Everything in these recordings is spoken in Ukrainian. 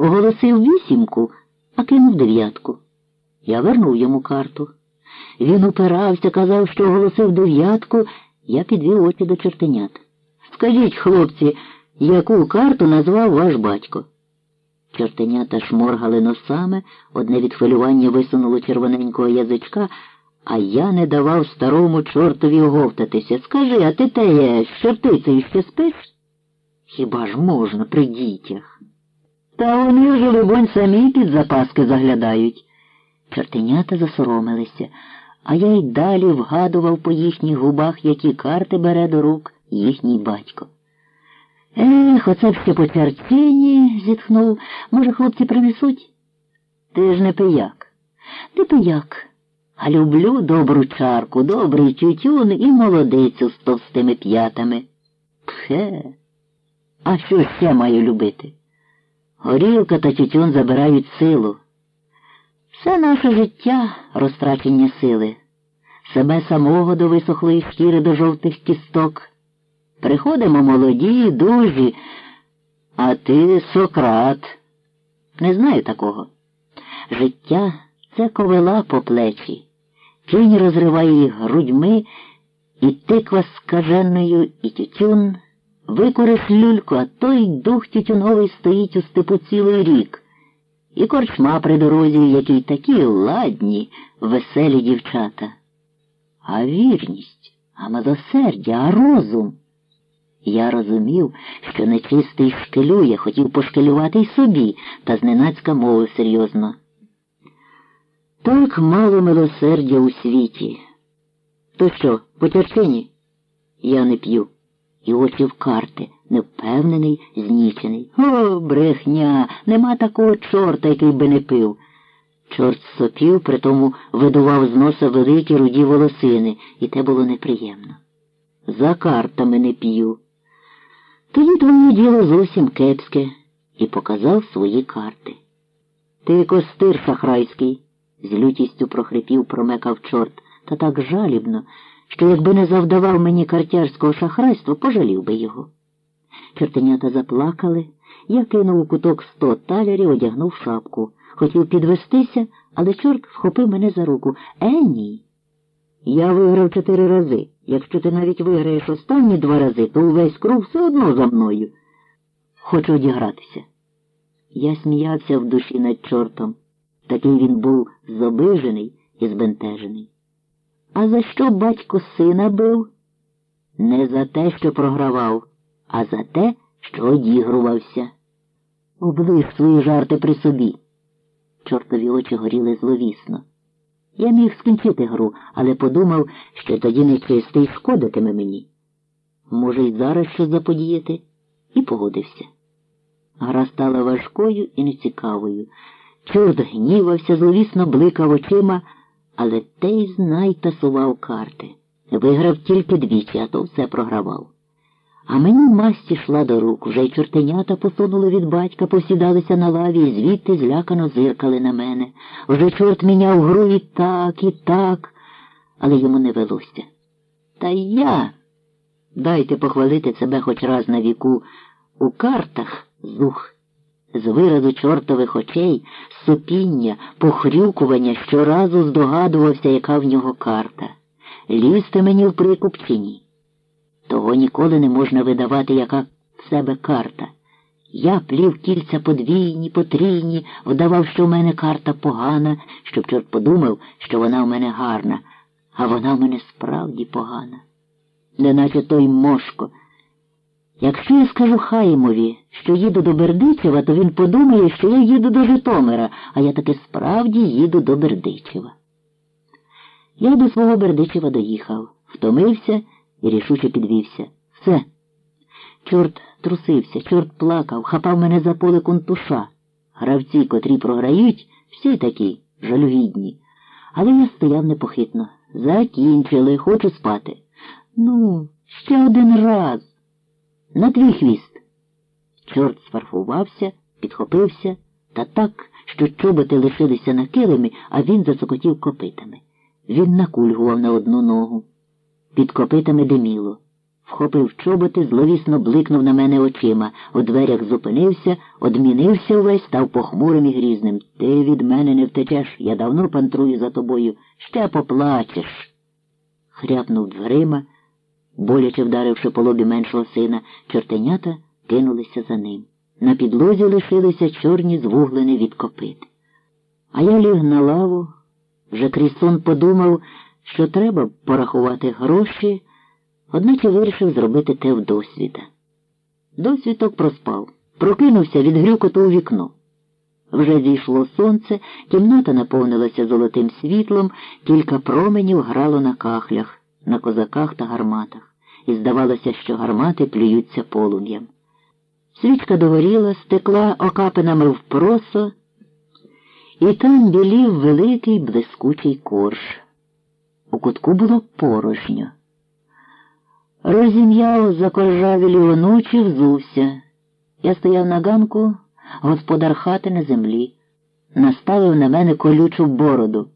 оголосив вісімку, а кинув дев'ятку. Я вернув йому карту. Він упирався, казав, що оголосив дев'ятку, я підвів очі до чертенят. Скажіть, хлопці, яку карту назвав ваш батько? Чортенята шморгали носами, одне від хвилювання висунуло червоненького язичка, а я не давав старому чортові оговтатися. Скажи, а ти теє з чортицею ще спиш? Хіба ж можна при дітях? Та вони ж, либонь, самі під запаски заглядають. Чортенята засоромилися, а я й далі вгадував по їхніх губах, які карти бере до рук їхній батько. Ех, оце б ще по чарціні, зітхнув. Може, хлопці принесуть? Ти ж не пияк. Не пияк. А люблю добру чарку, добрий тютюн і молодицю з товстими п'ятами. Пхе. А що ще маю любити? Горілка та тютюн забирають силу. Все наше життя розтрачення сили, себе самого до висохлої шкіри до жовтих кісток. Приходимо молоді, дужі, а ти Сократ. Не знаю такого. Життя це ковила по плечі. Кінь розриває їх грудьми, і тиква скаженою, і тютюн. Викуриш люльку, а той дух тютюновий стоїть у степу цілий рік. І корчма при дорозі, якій такі ладні, веселі дівчата. А вірність, а милосердя, а розум. Я розумів, що нечистий шкелює, хотів пошкелювати й собі, та зненацька мовив серйозно. Так мало милосердя у світі. То що, по терчині? Я не п'ю. І очі в карти, невпевнений, знічений. О, брехня, нема такого чорта, який би не пив. Чорт сопів, притому видував з носа великі руді волосини, і те було неприємно. За картами не п'ю. Тоді твоє діло зовсім кепське і показав свої карти. Ти костир шахрайський, з лютістю прохрипів, промекав чорт, та так жалібно, що якби не завдавав мені картярського шахрайства, пожалів би його. Чортенята заплакали, я кинув у куток сто талярів, одягнув шапку. Хотів підвестися, але чорт вхопив мене за руку. Е, ні. Я виграв чотири рази. Якщо ти навіть виграєш останні два рази, то увесь круг все одно за мною. Хочу одігратися. Я сміявся в душі над чортом. Такий він був зобижений і збентежений. А за що батько сина бив? Не за те, що програвав, а за те, що одігрувався. Оближ свої жарти при собі. Чортові очі горіли зловісно. Я міг скінчити гру, але подумав, що тоді нечистий шкодитиме мені. Може, й зараз щось заподіяти, і погодився. Гра стала важкою і нецікавою. Чорт гнівався, зловісно бликав очима, але той знай тасував карти. Виграв тільки двічі, а то все програвав. А мені масті йшла до рук, вже й чортенята посунули від батька, посідалися на лаві і звідти злякано зиркали на мене. Вже чорт міняв гру і так, і так, але йому не велося. Та я, дайте похвалити себе хоч раз на віку, у картах зух. З виразу чортових очей, сопіння, похрюкування щоразу здогадувався, яка в нього карта. Лізти мені в прикуп чи ні? Того ніколи не можна видавати, яка в себе карта. Я плів кільця подвійні, потрійні, вдавав, що в мене карта погана, щоб чорт подумав, що вона в мене гарна, а вона в мене справді погана. Неначе той мошко. Якщо я скажу Хаємові, що їду до Бердичева, то він подумає, що я їду до Житомира, а я таки справді їду до Бердичева. Я до свого Бердичева доїхав, втомився і рішуче підвівся. Все. Чорт трусився, чорт плакав, хапав мене за поле кунтуша. Гравці, котрі програють, всі такі жалюгідні. Але я стояв непохитно. Закінчили, хочу спати. Ну, ще один раз. На твій хвіст. Чорт сфарфувався, підхопився, та так, що чоботи лишилися на килимі, а він зацокотів копитами. Він накульгував на одну ногу. Під копитами диміло. вхопив чоботи, зловісно бликнув на мене очима, у дверях зупинився, одмінився увесь, став похмурим і грізним. Ти від мене не втечеш, я давно пантрую за тобою, ще поплачеш. Хряпнув дверима, боляче вдаривши по лобі меншого сина, чортенята кинулися за ним. На підлозі лишилися чорні звуглини від копит. А я ліг на лаву, вже крізь сон подумав, що треба порахувати гроші, одначе вирішив зробити те вдосвіта. Досвіток проспав, прокинувся від грюкоту у вікно. Вже зійшло сонце, кімната наповнилася золотим світлом, кілька променів грало на кахлях, на козаках та гарматах, і здавалося, що гармати плюються полум'ям. Свічка догоріла, стекла окапинами в просо, і там білів великий блискучий корж. У кутку було порожньо. Розім'яв закоржавілі онучі, взувся. Я стояв на ганку, господар хати на землі, наставив на мене колючу бороду.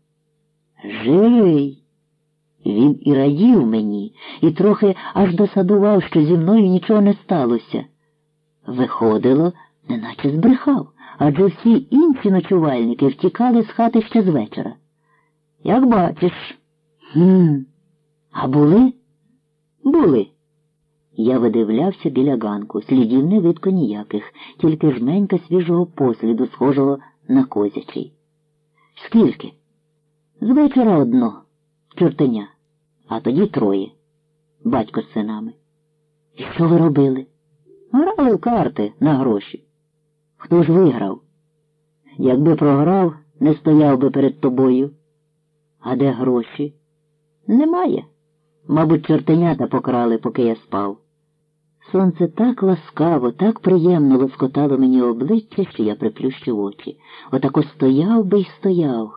Живий. Він і радів мені, і трохи аж досадував, що зі мною нічого не сталося. Виходило, неначе збрехав, адже всі інші ночувальники втікали з хати ще з вечора. Як бачиш, «Хм, а були? Були. Я видивлявся біля ганку, слідів не видко ніяких, тільки жменька свіжого посліду, схожого на козячий. Скільки? З вечора одно, чортеня, а тоді троє. Батько з синами. І що ви робили? Грали в карти на гроші. Хто ж виграв? Якби програв, не стояв би перед тобою. А де гроші? Немає. Мабуть, чортенята покрали, поки я спав. Сонце так ласкаво, так приємно лоскотало мені обличчя, що я приплющив очі. Отако стояв би й стояв.